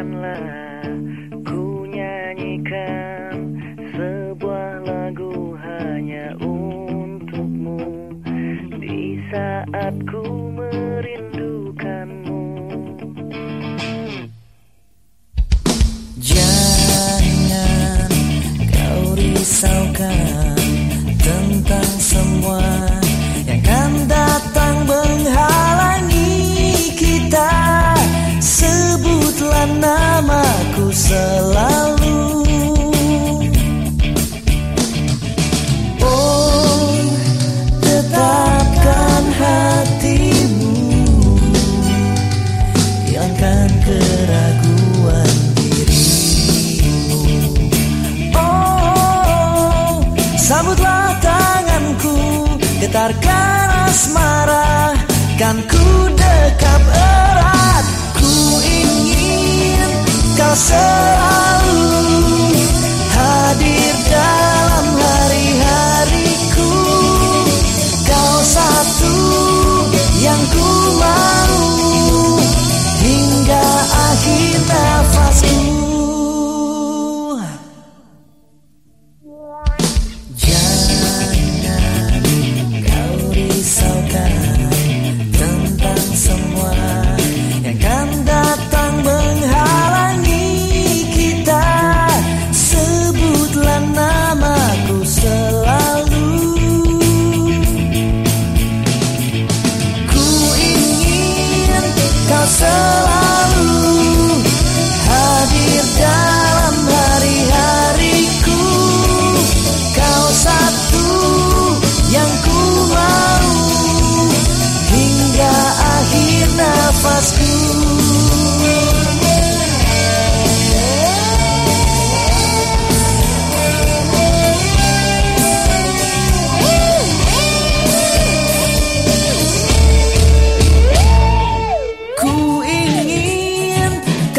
biarkanlah ku nyanyikan sebuah lagu hanya untukmu. Di saat ku merindu selalu. Oh, tetapkan hatimu, hilangkan keraguan dirimu. Oh, sambutlah tanganku, getarkan asmara, kan ku dekap kau selalu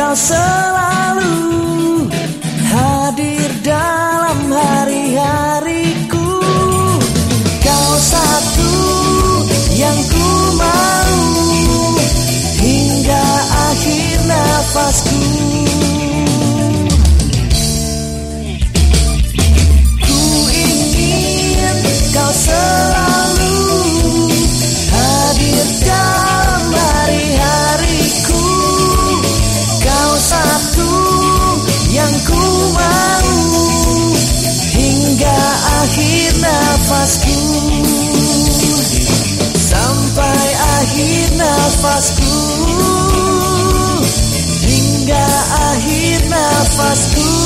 kau selalu hadir dalam hari-hariku. Kau satu yang ku mau hingga akhir nafasku. hingga akhir nafasku.